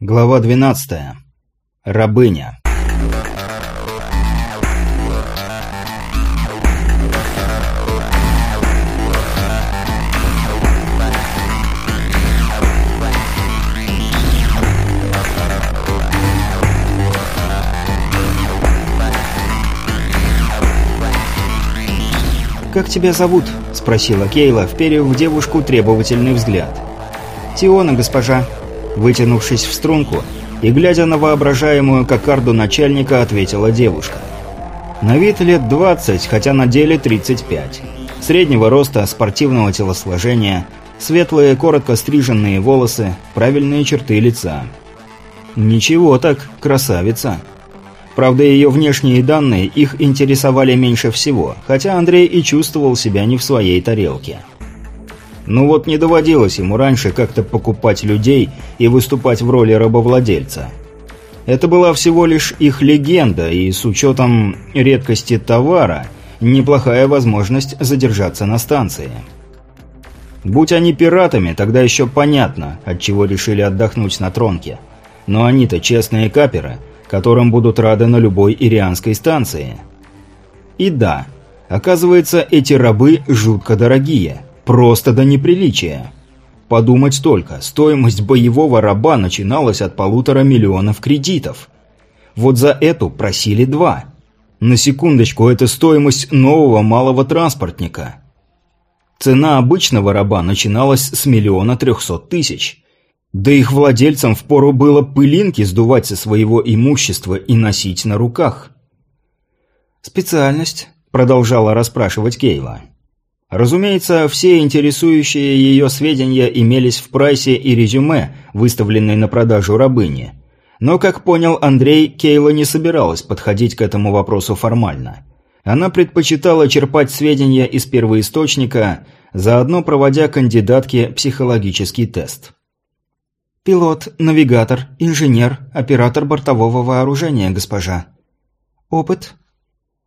Глава 12. Рабыня. «Как тебя зовут?» – спросила Кейла, вперев в девушку требовательный взгляд. «Тиона, госпожа», Вытянувшись в струнку и глядя на воображаемую кокарду начальника, ответила девушка. На вид лет 20, хотя на деле 35. Среднего роста, спортивного телосложения, светлые, коротко стриженные волосы, правильные черты лица. Ничего так, красавица. Правда, ее внешние данные их интересовали меньше всего, хотя Андрей и чувствовал себя не в своей тарелке. Ну вот не доводилось ему раньше как-то покупать людей и выступать в роли рабовладельца. Это была всего лишь их легенда, и с учетом редкости товара, неплохая возможность задержаться на станции. Будь они пиратами, тогда еще понятно, от чего решили отдохнуть на тронке. Но они-то честные каперы, которым будут рады на любой ирианской станции. И да, оказывается, эти рабы жутко дорогие – Просто до неприличия. Подумать только, стоимость боевого раба начиналась от полутора миллионов кредитов. Вот за эту просили два. На секундочку, это стоимость нового малого транспортника. Цена обычного раба начиналась с миллиона трехсот тысяч. Да их владельцам впору было пылинки сдувать со своего имущества и носить на руках. «Специальность?» – продолжала расспрашивать Кейла. Разумеется, все интересующие ее сведения имелись в прайсе и резюме, выставленной на продажу рабыни. Но, как понял Андрей, Кейла не собиралась подходить к этому вопросу формально. Она предпочитала черпать сведения из первоисточника, заодно проводя кандидатке психологический тест. «Пилот, навигатор, инженер, оператор бортового вооружения, госпожа». «Опыт?»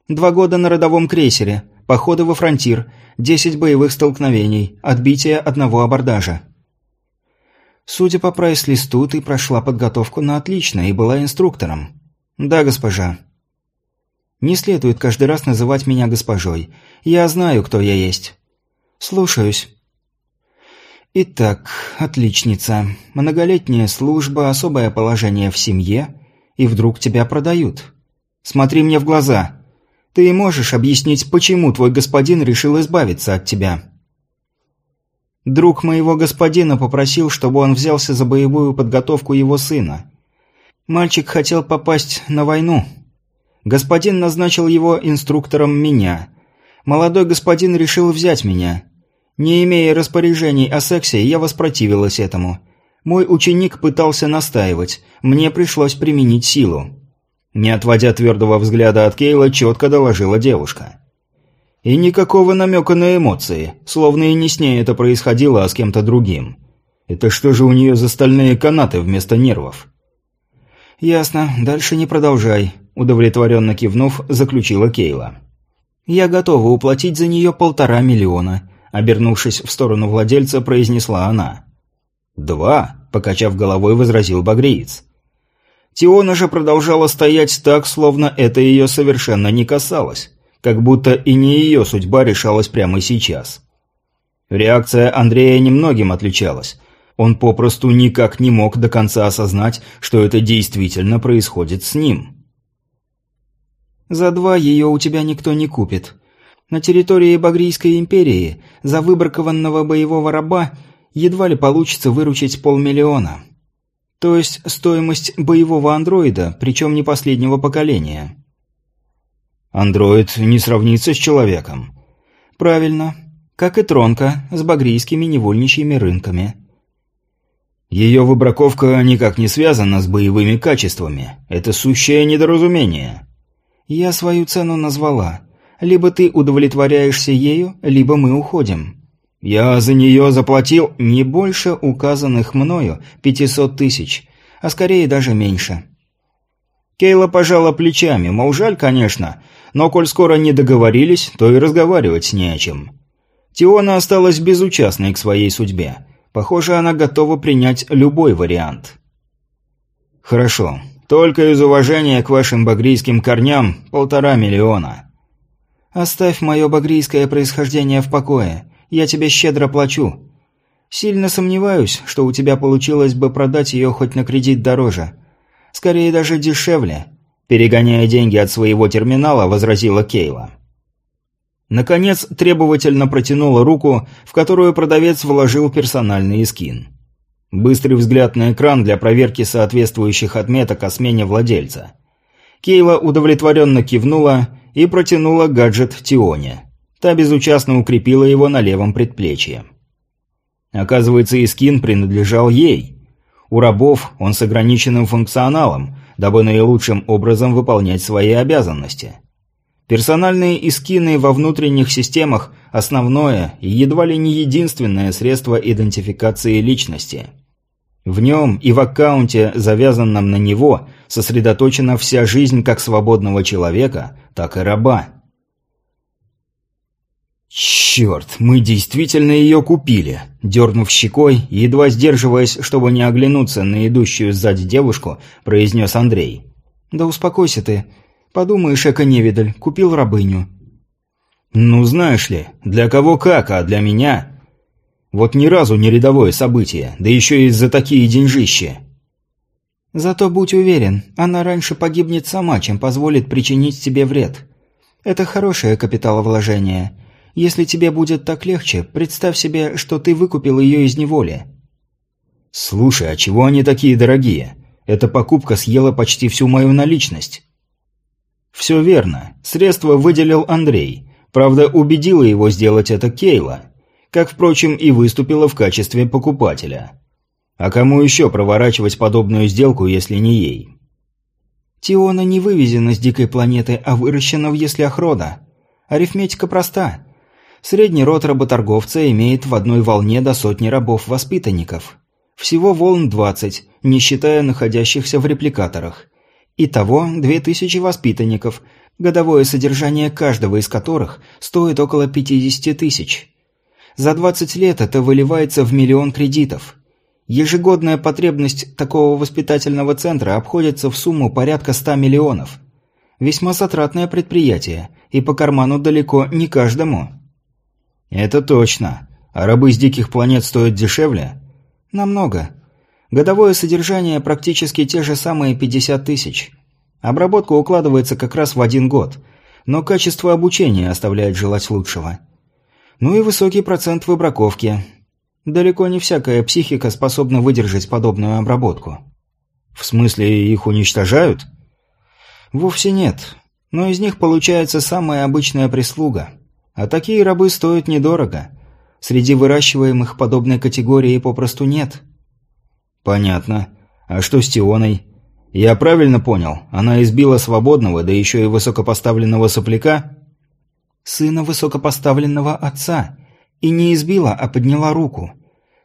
«Два года на родовом крейсере. Походы во фронтир, 10 боевых столкновений, отбитие одного абордажа. Судя по прайс-листу, ты прошла подготовку на отлично и была инструктором. Да, госпожа. Не следует каждый раз называть меня госпожой. Я знаю, кто я есть. Слушаюсь. Итак, отличница. Многолетняя служба, особое положение в семье, и вдруг тебя продают. Смотри мне в глаза. Ты можешь объяснить, почему твой господин решил избавиться от тебя?» Друг моего господина попросил, чтобы он взялся за боевую подготовку его сына. Мальчик хотел попасть на войну. Господин назначил его инструктором меня. Молодой господин решил взять меня. Не имея распоряжений о сексе, я воспротивилась этому. Мой ученик пытался настаивать, мне пришлось применить силу. Не отводя твердого взгляда от Кейла, четко доложила девушка. И никакого намека на эмоции, словно и не с ней это происходило, а с кем-то другим. Это что же у нее за стальные канаты вместо нервов? «Ясно, дальше не продолжай», – удовлетворенно кивнув, заключила Кейла. «Я готова уплатить за нее полтора миллиона», – обернувшись в сторону владельца, произнесла она. «Два», – покачав головой, возразил багриец. Тиона же продолжала стоять так, словно это ее совершенно не касалось, как будто и не ее судьба решалась прямо сейчас. Реакция Андрея немногим отличалась. Он попросту никак не мог до конца осознать, что это действительно происходит с ним. «За два ее у тебя никто не купит. На территории Багрийской империи за выбракованного боевого раба едва ли получится выручить полмиллиона». То есть стоимость боевого андроида, причем не последнего поколения. Андроид не сравнится с человеком. Правильно. Как и Тронка, с багрийскими невольничьими рынками. Ее выбраковка никак не связана с боевыми качествами. Это сущее недоразумение. Я свою цену назвала. Либо ты удовлетворяешься ею, либо мы уходим. Я за нее заплатил не больше указанных мною 500 тысяч, а скорее даже меньше. Кейла пожала плечами, мол, жаль, конечно, но коль скоро не договорились, то и разговаривать не о чем. Тиона осталась безучастной к своей судьбе. Похоже, она готова принять любой вариант. «Хорошо. Только из уважения к вашим багрийским корням полтора миллиона». «Оставь мое багрийское происхождение в покое. Я тебе щедро плачу. Сильно сомневаюсь, что у тебя получилось бы продать ее хоть на кредит дороже. Скорее даже дешевле», – перегоняя деньги от своего терминала, возразила Кейла. Наконец, требовательно протянула руку, в которую продавец вложил персональный скин. Быстрый взгляд на экран для проверки соответствующих отметок о смене владельца. Кейла удовлетворенно кивнула и протянула гаджет Тионе. Та безучастно укрепила его на левом предплечье. Оказывается, Искин принадлежал ей. У рабов он с ограниченным функционалом, дабы наилучшим образом выполнять свои обязанности. Персональные искины во внутренних системах – основное и едва ли не единственное средство идентификации личности. В нем и в аккаунте, завязанном на него, сосредоточена вся жизнь как свободного человека, так и раба. «Черт, мы действительно ее купили!» Дернув щекой, едва сдерживаясь, чтобы не оглянуться на идущую сзади девушку, произнес Андрей. «Да успокойся ты. Подумаешь, эко-невидаль, купил рабыню». «Ну, знаешь ли, для кого как, а для меня...» «Вот ни разу не рядовое событие, да еще и за такие деньжищи». «Зато будь уверен, она раньше погибнет сама, чем позволит причинить тебе вред. Это хорошее капиталовложение. Если тебе будет так легче, представь себе, что ты выкупил ее из неволи». «Слушай, а чего они такие дорогие? Эта покупка съела почти всю мою наличность». Все верно. Средства выделил Андрей. Правда, убедила его сделать это Кейла. Как, впрочем, и выступила в качестве покупателя. А кому еще проворачивать подобную сделку, если не ей? Тиона не вывезена с дикой планеты, а выращена в яслях рода. Арифметика проста. Средний род работорговца имеет в одной волне до сотни рабов-воспитанников. Всего волн 20, не считая находящихся в репликаторах. Итого 2000 воспитанников, годовое содержание каждого из которых стоит около 50 тысяч. За 20 лет это выливается в миллион кредитов. Ежегодная потребность такого воспитательного центра обходится в сумму порядка 100 миллионов. Весьма затратное предприятие, и по карману далеко не каждому. Это точно. А рабы с диких планет стоят дешевле? Намного. Годовое содержание практически те же самые 50 тысяч. Обработка укладывается как раз в один год, но качество обучения оставляет желать лучшего. Ну и высокий процент выбраковки. Далеко не всякая психика способна выдержать подобную обработку. В смысле, их уничтожают? Вовсе нет. Но из них получается самая обычная прислуга. А такие рабы стоят недорого. Среди выращиваемых подобной категории попросту нет. «Понятно. А что с Тионой? Я правильно понял? Она избила свободного, да еще и высокопоставленного сопляка?» «Сына высокопоставленного отца. И не избила, а подняла руку.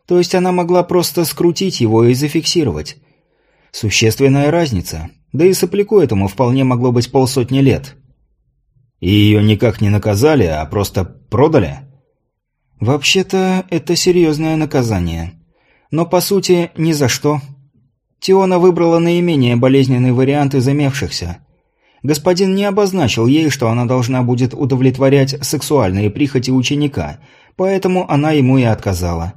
То есть она могла просто скрутить его и зафиксировать. Существенная разница. Да и сопляку этому вполне могло быть полсотни лет». «И ее никак не наказали, а просто продали?» «Вообще-то это серьезное наказание» но по сути ни за что. Тиона выбрала наименее болезненный вариант из имевшихся. Господин не обозначил ей, что она должна будет удовлетворять сексуальные прихоти ученика, поэтому она ему и отказала.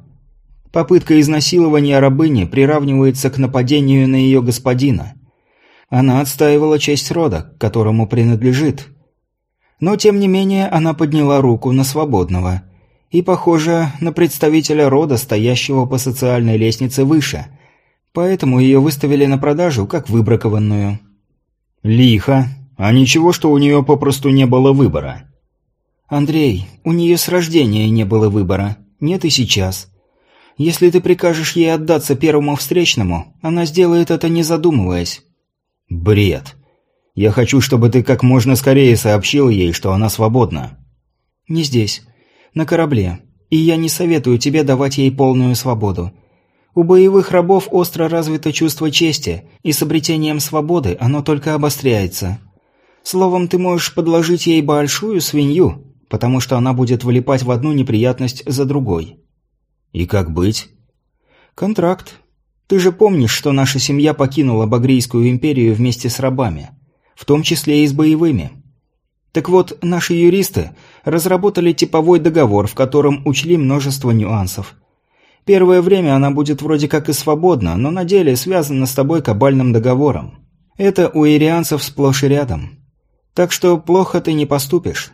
Попытка изнасилования рабыни приравнивается к нападению на ее господина. Она отстаивала честь рода, которому принадлежит. Но, тем не менее, она подняла руку на свободного – и, похоже, на представителя рода, стоящего по социальной лестнице выше. Поэтому ее выставили на продажу как выбракованную. Лихо. А ничего, что у нее попросту не было выбора. Андрей, у нее с рождения не было выбора. Нет и сейчас. Если ты прикажешь ей отдаться первому встречному, она сделает это не задумываясь. Бред. Я хочу, чтобы ты как можно скорее сообщил ей, что она свободна. Не здесь на корабле, и я не советую тебе давать ей полную свободу. У боевых рабов остро развито чувство чести, и с обретением свободы оно только обостряется. Словом, ты можешь подложить ей большую свинью, потому что она будет вылипать в одну неприятность за другой. И как быть? Контракт. Ты же помнишь, что наша семья покинула Багрийскую империю вместе с рабами, в том числе и с боевыми. Так вот, наши юристы разработали типовой договор, в котором учли множество нюансов. Первое время она будет вроде как и свободна, но на деле связана с тобой кабальным договором. Это у ирианцев сплошь и рядом. Так что плохо ты не поступишь.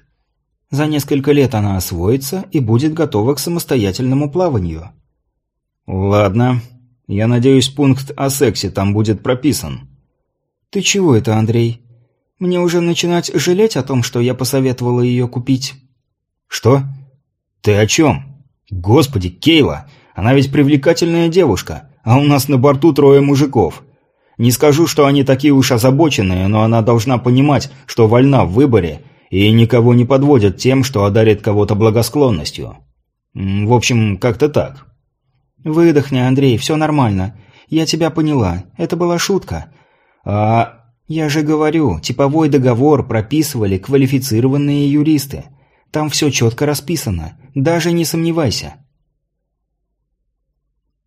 За несколько лет она освоится и будет готова к самостоятельному плаванию. Ладно. Я надеюсь, пункт о сексе там будет прописан. Ты чего это, Андрей? Мне уже начинать жалеть о том, что я посоветовала ее купить. Что? Ты о чем? Господи, Кейла, она ведь привлекательная девушка, а у нас на борту трое мужиков. Не скажу, что они такие уж озабоченные, но она должна понимать, что вольна в выборе и никого не подводит тем, что одарит кого-то благосклонностью. В общем, как-то так. Выдохни, Андрей, все нормально. Я тебя поняла. Это была шутка. А я же говорю, типовой договор прописывали квалифицированные юристы. Там все четко расписано. Даже не сомневайся.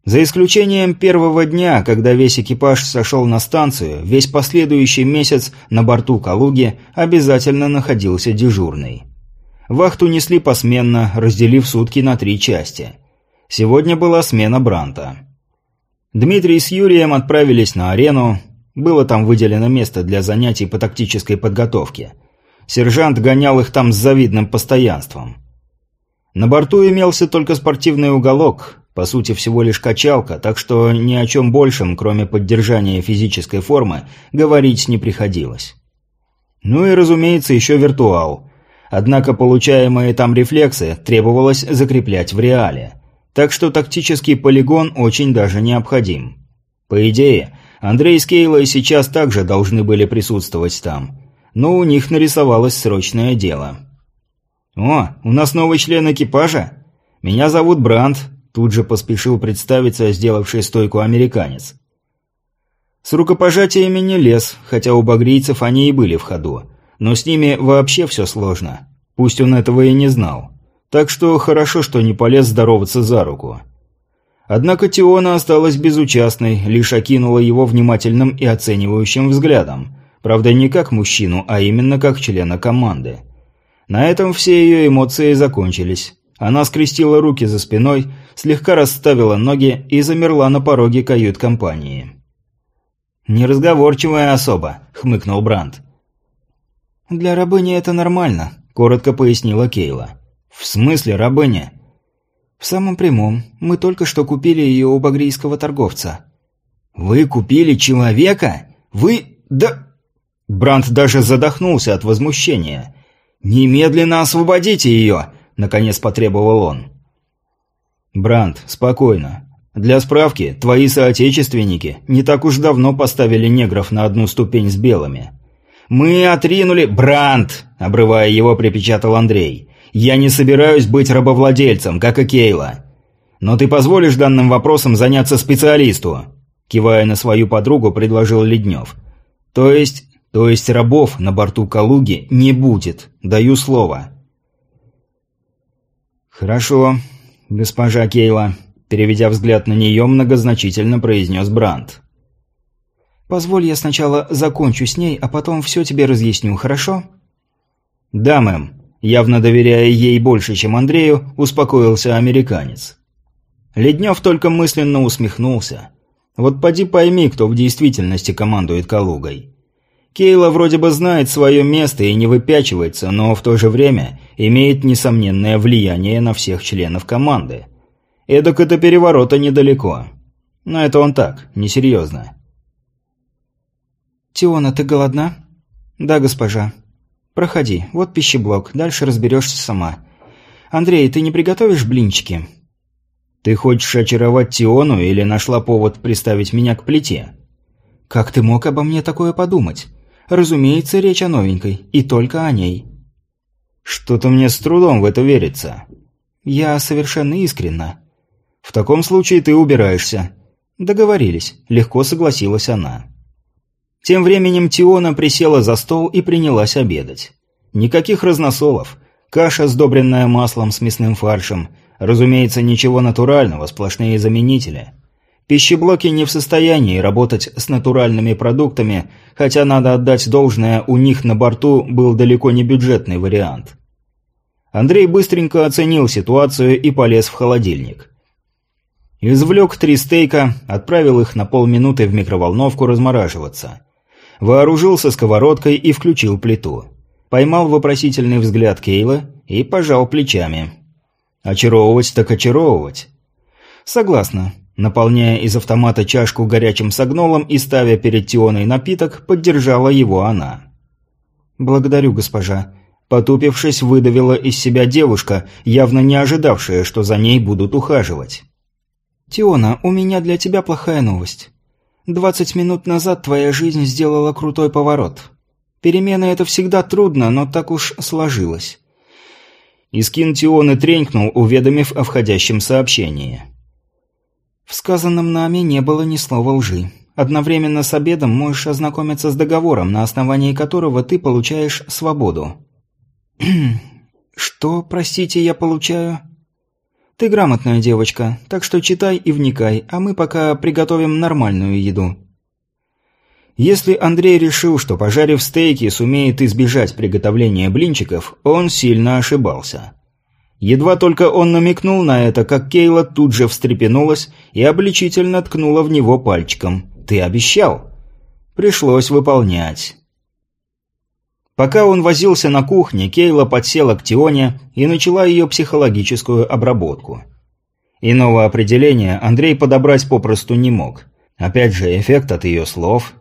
За исключением первого дня, когда весь экипаж сошел на станцию, весь последующий месяц на борту Калуги обязательно находился дежурный. Вахту несли посменно, разделив сутки на три части. Сегодня была смена Бранта. Дмитрий с Юрием отправились на арену, было там выделено место для занятий по тактической подготовке. Сержант гонял их там с завидным постоянством. На борту имелся только спортивный уголок, по сути всего лишь качалка, так что ни о чем большем, кроме поддержания физической формы, говорить не приходилось. Ну и, разумеется, еще виртуал. Однако получаемые там рефлексы требовалось закреплять в реале. Так что тактический полигон очень даже необходим. По идее, Андрей с Кейлой сейчас также должны были присутствовать там. Но у них нарисовалось срочное дело. «О, у нас новый член экипажа? Меня зовут Бранд», тут же поспешил представиться сделавший стойку американец. С рукопожатиями не лез, хотя у багрийцев они и были в ходу. Но с ними вообще все сложно. Пусть он этого и не знал. Так что хорошо, что не полез здороваться за руку. Однако Тиона осталась безучастной, лишь окинула его внимательным и оценивающим взглядом. Правда, не как мужчину, а именно как члена команды. На этом все ее эмоции закончились. Она скрестила руки за спиной, слегка расставила ноги и замерла на пороге кают-компании. «Неразговорчивая особа», — хмыкнул Бранд. «Для рабыни это нормально», — коротко пояснила Кейла. «В смысле рабыня?» «В самом прямом. Мы только что купили ее у багрийского торговца». «Вы купили человека? Вы... да...» Бранд даже задохнулся от возмущения. «Немедленно освободите ее!» – наконец потребовал он. «Бранд, спокойно. Для справки, твои соотечественники не так уж давно поставили негров на одну ступень с белыми». «Мы отринули...» «Бранд!» – обрывая его, припечатал Андрей. Я не собираюсь быть рабовладельцем, как и Кейла. Но ты позволишь данным вопросом заняться специалисту?» Кивая на свою подругу, предложил Леднев. «То есть... То есть рабов на борту Калуги не будет. Даю слово». «Хорошо, госпожа Кейла», – переведя взгляд на нее, многозначительно произнес Брандт. «Позволь я сначала закончу с ней, а потом все тебе разъясню, хорошо?» «Да, мэм», Явно доверяя ей больше, чем Андрею, успокоился американец. Леднев только мысленно усмехнулся. Вот поди пойми, кто в действительности командует Калугой. Кейла вроде бы знает свое место и не выпячивается, но в то же время имеет несомненное влияние на всех членов команды. Эдак это переворота недалеко. Но это он так, несерьезно. «Тиона, ты голодна?» «Да, госпожа». «Проходи, вот пищеблок, дальше разберешься сама. Андрей, ты не приготовишь блинчики?» «Ты хочешь очаровать Тиону или нашла повод приставить меня к плите?» «Как ты мог обо мне такое подумать? Разумеется, речь о новенькой, и только о ней». «Что-то мне с трудом в это верится». «Я совершенно искренна». «В таком случае ты убираешься». «Договорились», – легко согласилась она. Тем временем Тиона присела за стол и принялась обедать. Никаких разносолов. Каша, сдобренная маслом с мясным фаршем. Разумеется, ничего натурального, сплошные заменители. Пищеблоки не в состоянии работать с натуральными продуктами, хотя надо отдать должное, у них на борту был далеко не бюджетный вариант. Андрей быстренько оценил ситуацию и полез в холодильник. Извлек три стейка, отправил их на полминуты в микроволновку размораживаться. Вооружился сковородкой и включил плиту. Поймал вопросительный взгляд Кейла и пожал плечами. Очаровывать так очаровывать. Согласна. Наполняя из автомата чашку горячим согнолом и ставя перед Тионой напиток, поддержала его она. «Благодарю, госпожа». Потупившись, выдавила из себя девушка, явно не ожидавшая, что за ней будут ухаживать. «Тиона, у меня для тебя плохая новость. Двадцать минут назад твоя жизнь сделала крутой поворот. Перемены – это всегда трудно, но так уж сложилось». Искин Тионы тренькнул, уведомив о входящем сообщении. В сказанном нами не было ни слова лжи. Одновременно с обедом можешь ознакомиться с договором, на основании которого ты получаешь свободу. Что, простите, я получаю? Ты грамотная девочка, так что читай и вникай, а мы пока приготовим нормальную еду. Если Андрей решил, что пожарив стейки сумеет избежать приготовления блинчиков, он сильно ошибался. Едва только он намекнул на это, как Кейла тут же встрепенулась и обличительно ткнула в него пальчиком. «Ты обещал!» Пришлось выполнять. Пока он возился на кухне, Кейла подсела к Тионе и начала ее психологическую обработку. Иного определения Андрей подобрать попросту не мог. Опять же, эффект от ее слов.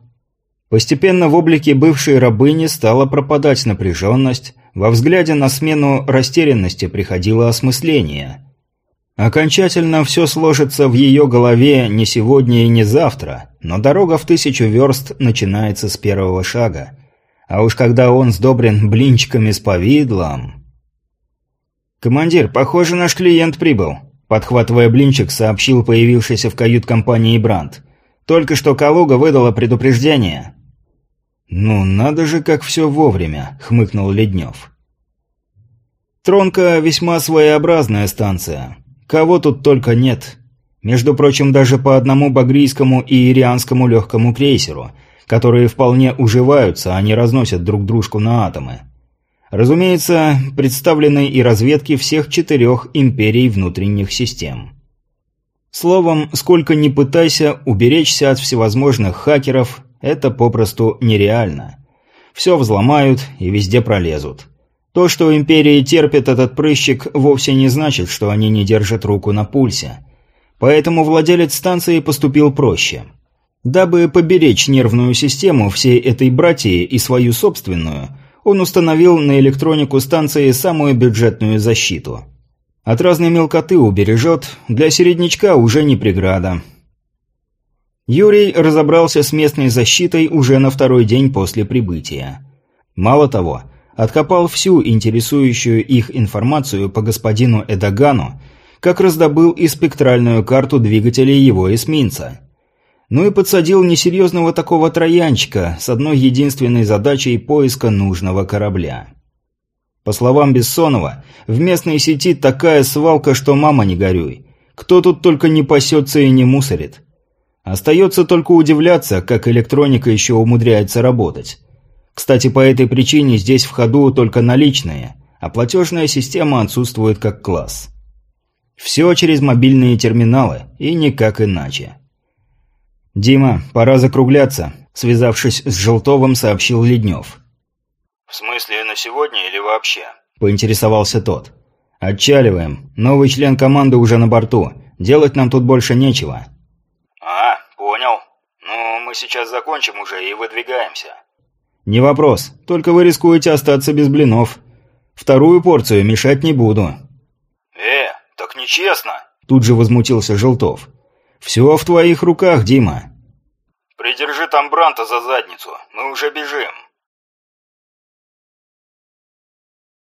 Постепенно в облике бывшей рабыни стала пропадать напряженность, во взгляде на смену растерянности приходило осмысление. Окончательно все сложится в ее голове не сегодня и не завтра, но дорога в тысячу верст начинается с первого шага. А уж когда он сдобрен блинчиками с повидлом... «Командир, похоже, наш клиент прибыл», – подхватывая блинчик, сообщил появившийся в кают-компании Бранд. «Только что Калуга выдала предупреждение». «Ну, надо же, как все вовремя», — хмыкнул Леднев. «Тронка весьма своеобразная станция. Кого тут только нет. Между прочим, даже по одному багрийскому и ирианскому легкому крейсеру, которые вполне уживаются, а не разносят друг дружку на атомы. Разумеется, представлены и разведки всех четырех империй внутренних систем». Словом, сколько ни пытайся уберечься от всевозможных хакеров, это попросту нереально. Все взломают и везде пролезут. То, что империи терпят этот прыщик, вовсе не значит, что они не держат руку на пульсе. Поэтому владелец станции поступил проще. Дабы поберечь нервную систему всей этой братьи и свою собственную, он установил на электронику станции самую бюджетную защиту. От разной мелкоты убережет, для середнячка уже не преграда. Юрий разобрался с местной защитой уже на второй день после прибытия. Мало того, откопал всю интересующую их информацию по господину Эдагану, как раздобыл и спектральную карту двигателей его эсминца. Ну и подсадил несерьезного такого троянчика с одной единственной задачей поиска нужного корабля. По словам Бессонова, в местной сети такая свалка, что мама не горюй. Кто тут только не пасется и не мусорит. Остается только удивляться, как электроника еще умудряется работать. Кстати, по этой причине здесь в ходу только наличные, а платежная система отсутствует как класс. Все через мобильные терминалы, и никак иначе. «Дима, пора закругляться», – связавшись с Желтовым, сообщил Леднев. «В смысле, на сегодня или вообще?» – поинтересовался тот. «Отчаливаем. Новый член команды уже на борту. Делать нам тут больше нечего». «А, понял. Ну, мы сейчас закончим уже и выдвигаемся». «Не вопрос. Только вы рискуете остаться без блинов. Вторую порцию мешать не буду». «Э, так нечестно!» Тут же возмутился Желтов. «Все в твоих руках, Дима». «Придержи там Бранта за задницу. Мы уже бежим».